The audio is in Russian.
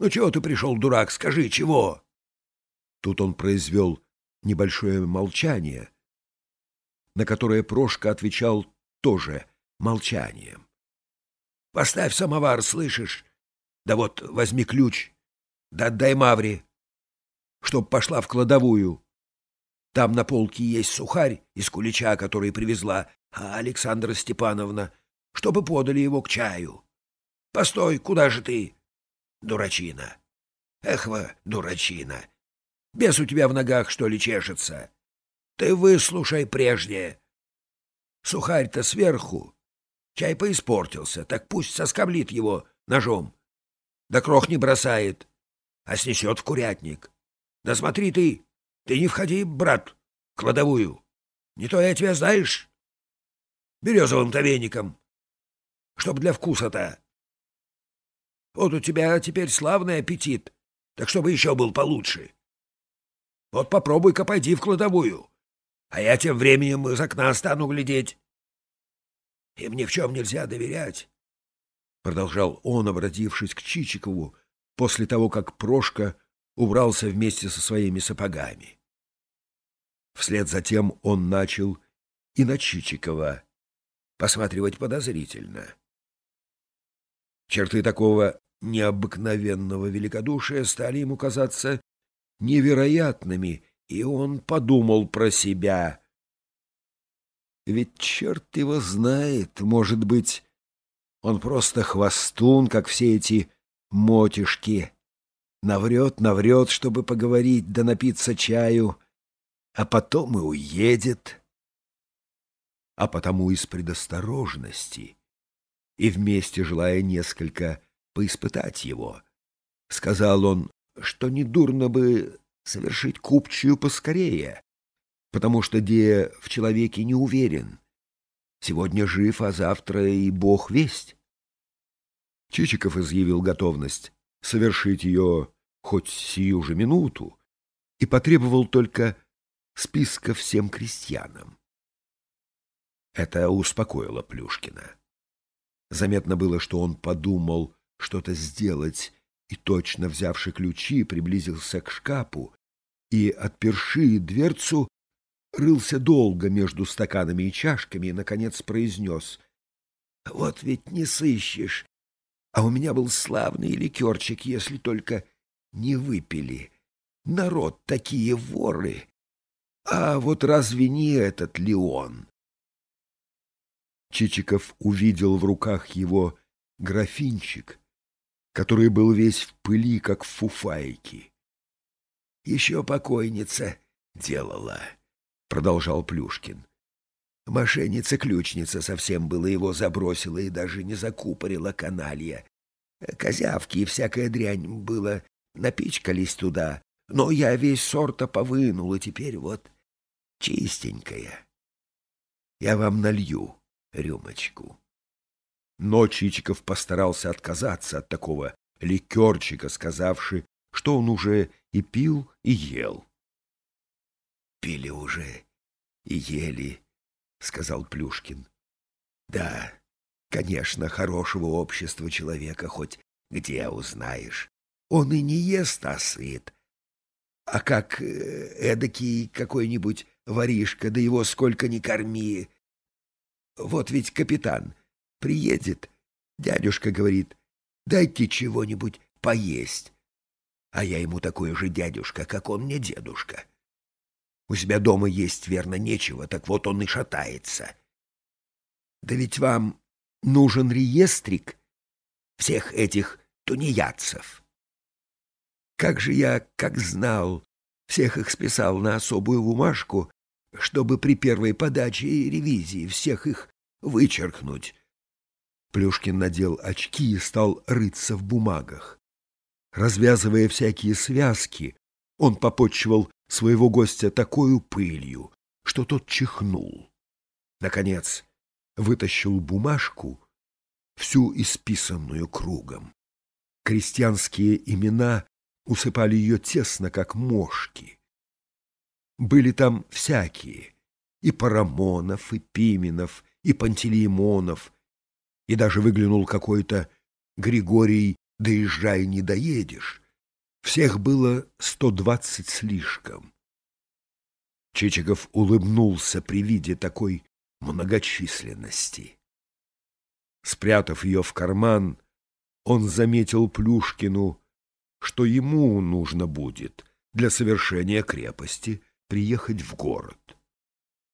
Ну чего ты пришел, дурак, скажи, чего? Тут он произвел небольшое молчание, на которое Прошка отвечал тоже молчанием. — Поставь самовар, слышишь? Да вот возьми ключ, да отдай Мавре, чтоб пошла в кладовую. Там на полке есть сухарь из кулича, который привезла Александра Степановна, чтобы подали его к чаю. Постой, куда же ты? Дурачина. Эхва, дурачина. Бес у тебя в ногах, что ли, чешется? Ты выслушай прежде. Сухарь-то сверху. Чай поиспортился, так пусть соскоблит его ножом. Да крох не бросает, а снесет в курятник. Да смотри ты, ты не входи, брат, в кладовую. Не то я тебя знаешь. Березовым-то веником. Чтоб для вкуса-то. Вот у тебя теперь славный аппетит, так чтобы еще был получше. Вот попробуй-ка пойди в кладовую, а я тем временем из окна стану глядеть. Им ни в чем нельзя доверять, — продолжал он, обратившись к Чичикову, после того, как Прошка убрался вместе со своими сапогами. Вслед за тем он начал и на Чичикова посматривать подозрительно. Черты такого необыкновенного великодушия стали ему казаться невероятными, и он подумал про себя. Ведь черт его знает, может быть, он просто хвостун, как все эти мотишки. Наврет, наврет, чтобы поговорить да напиться чаю, а потом и уедет. А потому из предосторожности и вместе желая несколько поиспытать его, сказал он, что недурно бы совершить купчую поскорее, потому что Дея в человеке не уверен. Сегодня жив, а завтра и бог весть. Чичиков изъявил готовность совершить ее хоть сию же минуту и потребовал только списка всем крестьянам. Это успокоило Плюшкина. Заметно было, что он подумал что-то сделать, и, точно взявши ключи, приблизился к шкафу и, отперши дверцу, рылся долго между стаканами и чашками и, наконец, произнес. — Вот ведь не сыщешь. А у меня был славный ликерчик, если только не выпили. Народ такие воры. А вот разве не этот ли он? Чичиков увидел в руках его графинчик, который был весь в пыли, как в фуфайке. — Еще покойница делала, — продолжал Плюшкин. Мошенница-ключница совсем было его забросила и даже не закупорила каналья. Козявки и всякая дрянь было напичкались туда, но я весь сорта повынул, и теперь вот чистенькая. Я вам налью рюмочку. Но Чичиков постарался отказаться от такого ликерчика, сказавши, что он уже и пил, и ел. — Пили уже и ели, — сказал Плюшкин. — Да, конечно, хорошего общества человека хоть где узнаешь. Он и не ест, а сыт. А как э, эдакий какой-нибудь воришка, да его сколько ни корми, вот ведь капитан приедет, дядюшка говорит, дайте чего-нибудь поесть. А я ему такой же дядюшка, как он мне дедушка. У себя дома есть, верно, нечего, так вот он и шатается. Да ведь вам нужен реестрик всех этих тунеядцев. Как же я, как знал, всех их списал на особую бумажку, чтобы при первой подаче и ревизии всех их вычеркнуть. Плюшкин надел очки и стал рыться в бумагах. Развязывая всякие связки, он попотчевал своего гостя такой пылью, что тот чихнул. Наконец, вытащил бумажку, всю исписанную кругом. Крестьянские имена усыпали ее тесно, как мошки. Были там всякие, и Парамонов, и Пименов, и Пантелеймонов, и даже выглянул какой-то Григорий доезжай не доедешь. Всех было сто двадцать слишком. Чичиков улыбнулся при виде такой многочисленности. Спрятав ее в карман, он заметил Плюшкину, что ему нужно будет для совершения крепости приехать в город.